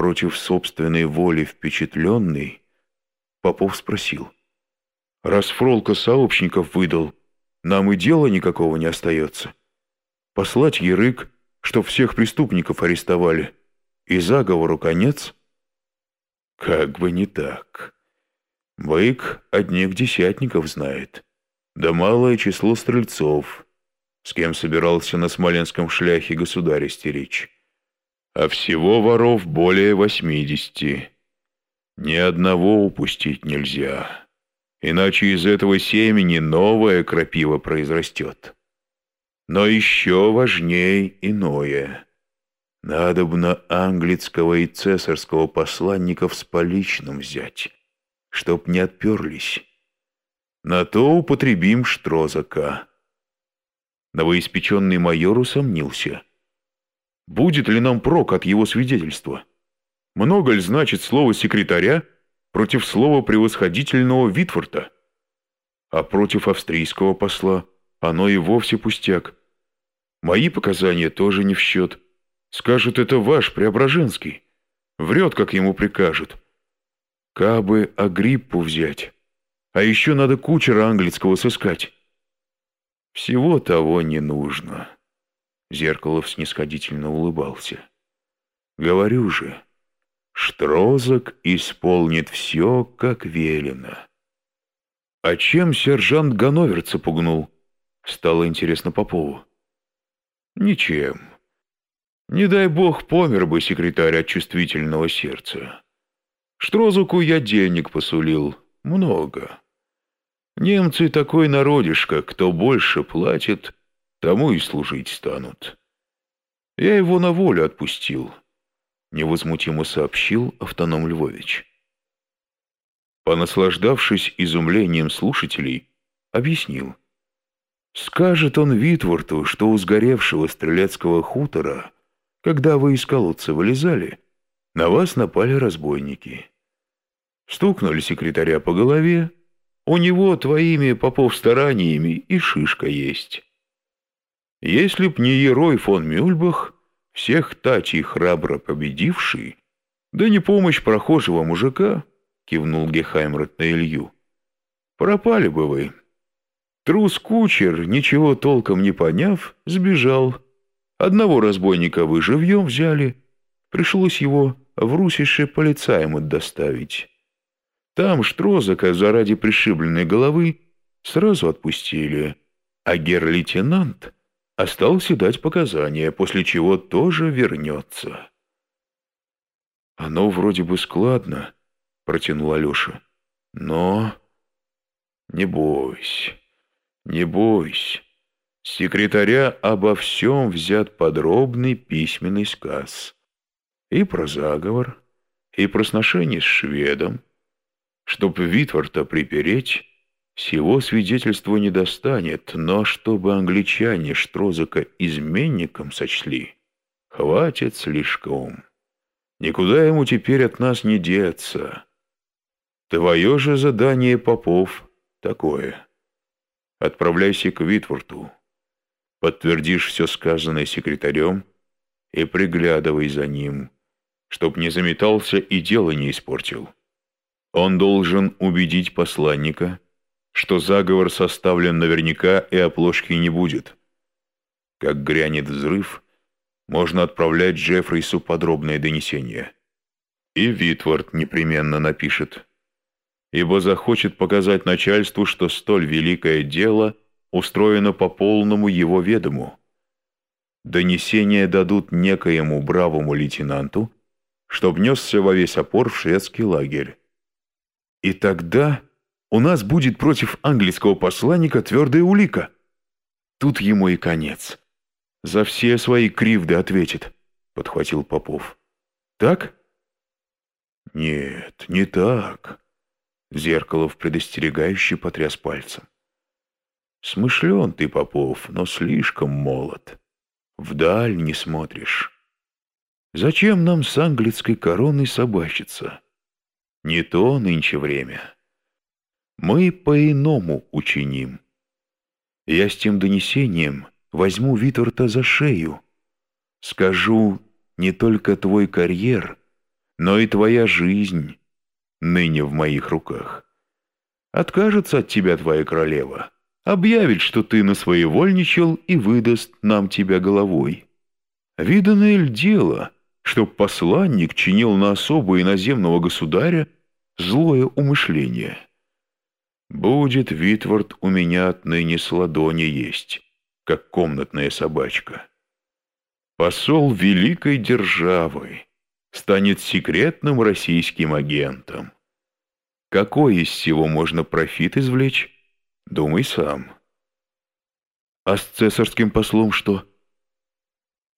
Против собственной воли впечатленный, Попов спросил. «Раз Фролка сообщников выдал, нам и дела никакого не остается. Послать Ярык, чтоб всех преступников арестовали, и заговору конец?» «Как бы не так. Бык одних десятников знает, да малое число стрельцов, с кем собирался на смоленском шляхе государя стеречь. А всего воров более восьмидесяти. Ни одного упустить нельзя, иначе из этого семени новая крапива произрастет. Но еще важней иное. Надобно английского и цесарского посланников с поличным взять, чтоб не отперлись. На то употребим штрозака. Новоиспеченный майор усомнился. Будет ли нам прок от его свидетельства? Много ли значит слово секретаря против слова превосходительного Витфорта? А против австрийского посла оно и вовсе пустяк. Мои показания тоже не в счет. Скажут, это ваш Преображенский. Врет, как ему прикажут. Кабы Агриппу взять. А еще надо кучера английского сыскать. Всего того не нужно. Зеркалов снисходительно улыбался. Говорю же, Штрозок исполнит все, как велено. А чем сержант Ганноверца пугнул? Стало интересно Попову. Ничем. Не дай бог, помер бы секретарь от чувствительного сердца. Штрозуку я денег посулил. Много. Немцы такой народишко, кто больше платит, тому и служить станут. Я его на волю отпустил, невозмутимо сообщил автоном Львович. Понаслаждавшись изумлением слушателей, объяснил. Скажет он Витворту, что у сгоревшего стрелецкого хутора когда вы из колодца вылезали, на вас напали разбойники. Стукнули секретаря по голове, у него твоими попов стараниями и шишка есть. Если б не Ерой фон Мюльбах, всех тачей храбро победивший, да не помощь прохожего мужика, кивнул Гехаймрот на Илью, пропали бы вы. Трус-кучер, ничего толком не поняв, сбежал, Одного разбойника вы живьем взяли, пришлось его в Русише полицаем доставить. Там Штрозака заради пришибленной головы сразу отпустили, а гер-лейтенант остался дать показания, после чего тоже вернется. «Оно вроде бы складно», — протянул Алеша. «Но...» «Не бойся, не бойся. Секретаря обо всем взят подробный письменный сказ. И про заговор, и про сношение с шведом. Чтоб Витварта припереть, всего свидетельства не достанет, но чтобы англичане Штрозака изменником сочли, хватит слишком. Никуда ему теперь от нас не деться. Твое же задание, Попов, такое. Отправляйся к Витворту подтвердишь все сказанное секретарем и приглядывай за ним, чтоб не заметался и дело не испортил. Он должен убедить посланника, что заговор составлен наверняка и оплошки не будет. Как грянет взрыв, можно отправлять Джеффрису подробное донесение. И Витвард непременно напишет, ибо захочет показать начальству, что столь великое дело — устроено по полному его ведому. Донесения дадут некоему бравому лейтенанту, что внесся во весь опор в шведский лагерь. И тогда у нас будет против английского посланника твердая улика. Тут ему и конец. За все свои кривды ответит, подхватил Попов. Так? Нет, не так. Зеркалов предостерегающе потряс пальцем. Смышлен ты, Попов, но слишком молод. Вдаль не смотришь. Зачем нам с английской короной собачиться? Не то нынче время. Мы по-иному учиним. Я с тем донесением возьму Виторта за шею. Скажу, не только твой карьер, но и твоя жизнь ныне в моих руках. Откажется от тебя твоя королева, объявит, что ты насвоевольничал и выдаст нам тебя головой. Виданное ль дело, чтоб посланник чинил на особо иноземного государя злое умышление? Будет, Витвард, у меня отныне с ладони есть, как комнатная собачка. Посол великой державы станет секретным российским агентом. Какой из всего можно профит извлечь? Думай сам. А с цесарским послом что?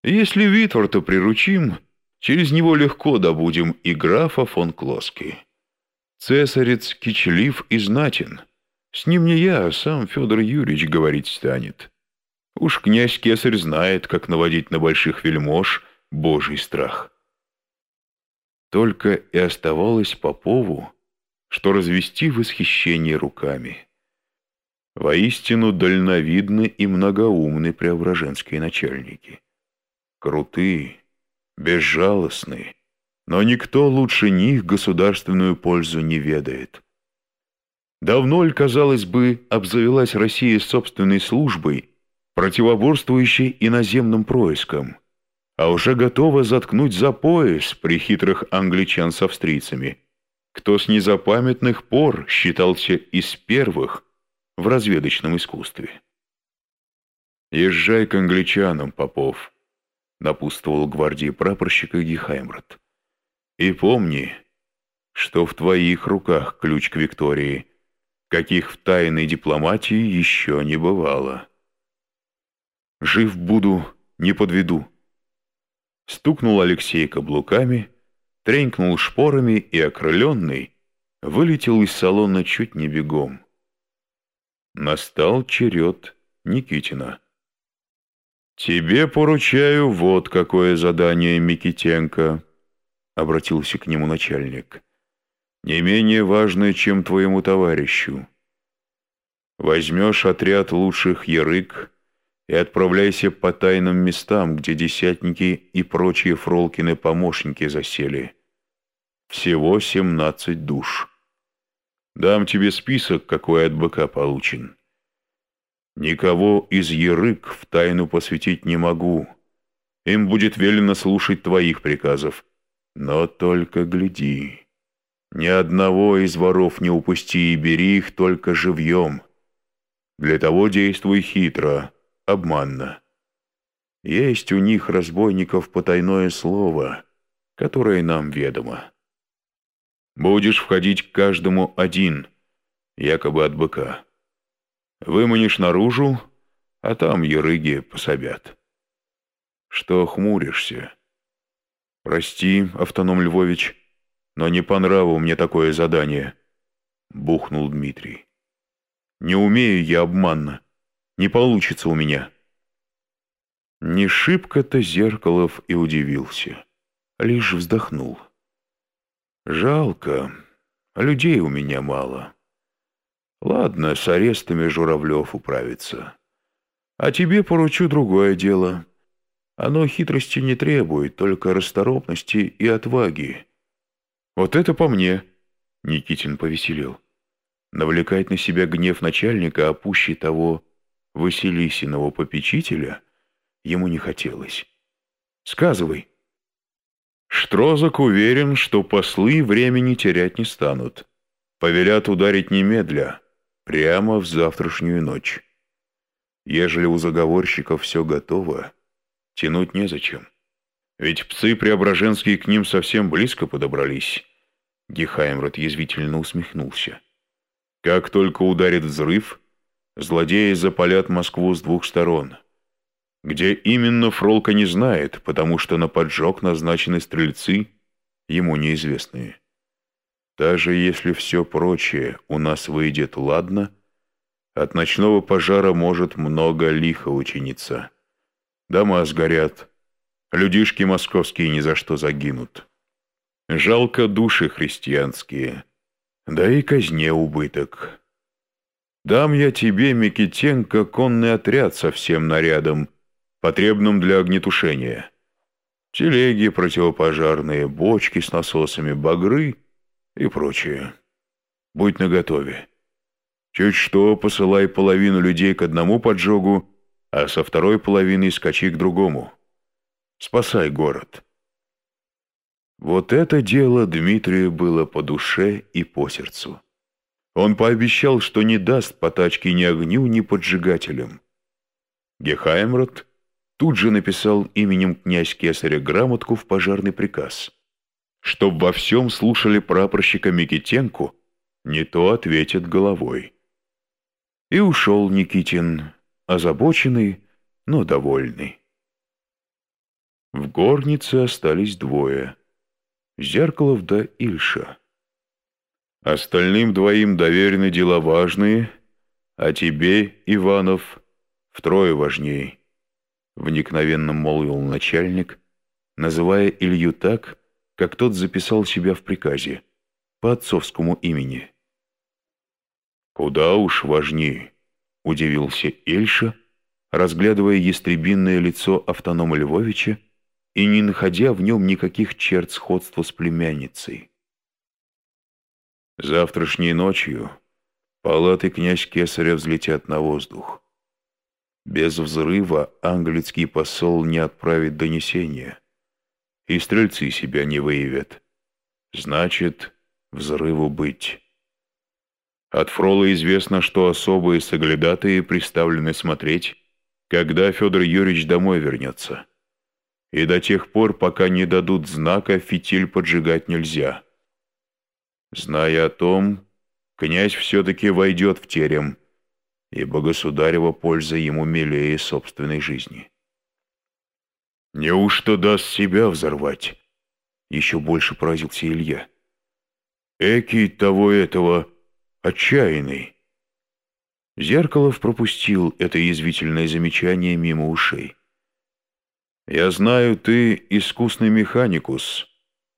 Если Витворта приручим, через него легко добудем и графа фон Клоски. Цесарец кичлив и знатен. С ним не я, а сам Федор Юрьевич говорить станет. Уж князь-кесарь знает, как наводить на больших вельмож божий страх. Только и оставалось Попову, что развести восхищение руками. Воистину дальновидны и многоумны преображенские начальники. Крутые, безжалостные, но никто лучше них государственную пользу не ведает. Давно ли, казалось бы, обзавелась Россия собственной службой, противоборствующей иноземным проискам, а уже готова заткнуть за пояс при хитрых англичан с австрийцами, кто с незапамятных пор считался из первых в разведочном искусстве. «Езжай к англичанам, Попов», — напутствовал гвардии прапорщика Гехаймрат. «И помни, что в твоих руках ключ к Виктории, каких в тайной дипломатии еще не бывало». Жив буду, не подведу. Стукнул Алексей каблуками, тренькнул шпорами и, окрыленный, вылетел из салона чуть не бегом. Настал черед Никитина. «Тебе поручаю вот какое задание, Микитенко», — обратился к нему начальник. «Не менее важное, чем твоему товарищу. Возьмешь отряд лучших ярык, и отправляйся по тайным местам, где десятники и прочие Фролкины помощники засели. Всего семнадцать душ. Дам тебе список, какой от быка получен. Никого из ерык в тайну посвятить не могу. Им будет велено слушать твоих приказов. Но только гляди. Ни одного из воров не упусти и бери их только живьем. Для того действуй хитро — обманно. Есть у них, разбойников, потайное слово, которое нам ведомо. Будешь входить к каждому один, якобы от быка. Выманишь наружу, а там ерыги пособят. Что хмуришься? Прости, автоном Львович, но не по нраву мне такое задание, бухнул Дмитрий. Не умею я обманно. Не получится у меня». Не шибко-то Зеркалов и удивился, лишь вздохнул. «Жалко, людей у меня мало. Ладно, с арестами Журавлев управится. А тебе поручу другое дело. Оно хитрости не требует, только расторопности и отваги. Вот это по мне!» Никитин повеселел. Навлекать на себя гнев начальника, а пуще того Василисиного попечителя ему не хотелось. «Сказывай». Штрозак уверен, что послы времени терять не станут. Повелят ударить немедля, прямо в завтрашнюю ночь. Ежели у заговорщиков все готово, тянуть незачем. Ведь псы преображенские к ним совсем близко подобрались. Гехаймрот язвительно усмехнулся. Как только ударит взрыв, Злодеи запалят Москву с двух сторон. Где именно Фролка не знает, потому что на поджог назначены стрельцы, ему неизвестные. Даже если все прочее у нас выйдет ладно, от ночного пожара может много лихо учиниться. Дома сгорят, людишки московские ни за что загинут. Жалко души христианские, да и казне убыток. Дам я тебе, Микитенко, конный отряд со всем нарядом, потребным для огнетушения. Телеги противопожарные, бочки с насосами, багры и прочее. Будь наготове. Чуть что, посылай половину людей к одному поджогу, а со второй половины скачи к другому. Спасай город. Вот это дело Дмитрию было по душе и по сердцу. Он пообещал, что не даст по тачке ни огню, ни поджигателям. Гехаймрот тут же написал именем князь Кесаря грамотку в пожарный приказ, чтоб во всем слушали прапорщика Микитенку, не то ответит головой. И ушел Никитин, озабоченный, но довольный. В горнице остались двое — Зеркалов да Ильша. Остальным двоим доверены дела важные, а тебе, Иванов, втрое важней, — вникновенно молвил начальник, называя Илью так, как тот записал себя в приказе, по отцовскому имени. «Куда уж важнее», — удивился Ильша, разглядывая ястребинное лицо автонома Львовича и не находя в нем никаких черт сходства с племянницей. Завтрашней ночью палаты князь Кесаря взлетят на воздух. Без взрыва английский посол не отправит донесения, и стрельцы себя не выявят. Значит, взрыву быть. От Фрола известно, что особые соглядатые приставлены смотреть, когда Федор Юрьевич домой вернется. И до тех пор, пока не дадут знака, фитиль поджигать нельзя. Зная о том, князь все-таки войдет в терем, ибо государева польза ему милее собственной жизни. «Неужто даст себя взорвать?» Еще больше поразился Илья. «Экий того этого отчаянный». Зеркалов пропустил это язвительное замечание мимо ушей. «Я знаю, ты искусный механикус,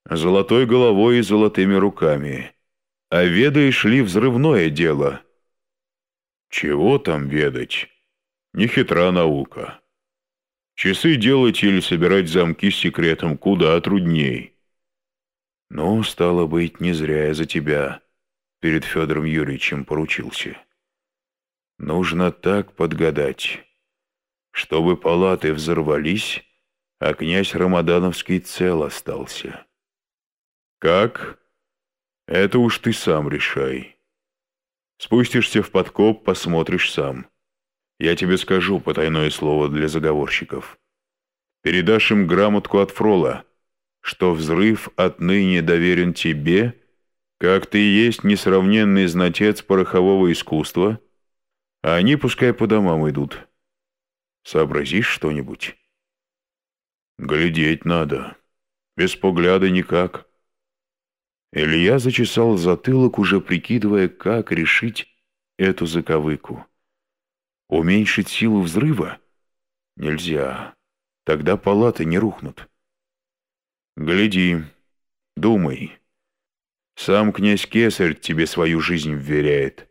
золотой головой и золотыми руками. А ведаешь ли взрывное дело? Чего там ведать? Не хитра наука. Часы делать или собирать замки с секретом куда трудней. Ну, стало быть, не зря я за тебя перед Федором Юрьевичем поручился. Нужно так подгадать, чтобы палаты взорвались, а князь Рамадановский цел остался. «Как?» «Это уж ты сам решай. Спустишься в подкоп, посмотришь сам. Я тебе скажу потайное слово для заговорщиков. Передашь им грамотку от Фрола, что взрыв отныне доверен тебе, как ты есть несравненный знатец порохового искусства, а они пускай по домам идут. Сообразишь что-нибудь?» «Глядеть надо. Без погляда никак». Илья зачесал затылок, уже прикидывая, как решить эту заковыку. Уменьшить силу взрыва? Нельзя. Тогда палаты не рухнут. Гляди, думай. Сам князь Кесарь тебе свою жизнь вверяет.